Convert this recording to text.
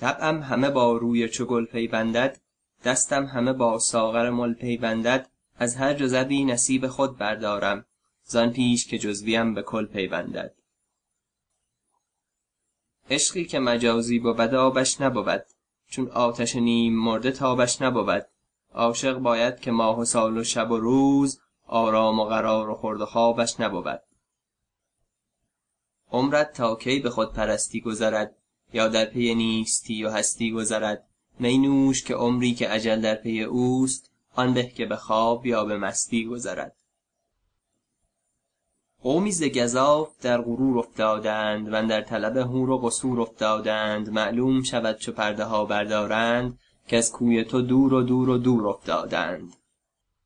طبعم همه با روی چو گل پیوندد دستم همه با ساغر مل پیوندد از هر جزوی نصیب خود بردارم زان پیش که جزویم به کل پیوندد. عشقی که مجازی بود آبش نبود چون آتش نیم مرده تابش نبود. عاشق باید که ماه و سال و شب و روز آرام و قرار و خورد و خوابش نبود. عمرت تا کی به خودپرستی گذرد یا در پی نیستی و هستی گذرد. می نوش که عمری که اجل در پی اوست آن به که به خواب یا به مستی گذرد. قومی ز در غرور افتادند و در طلب حور و قصور افتادند. معلوم شود چو پرده ها بردارند کز کوی تو دور و دور و دور افتادند.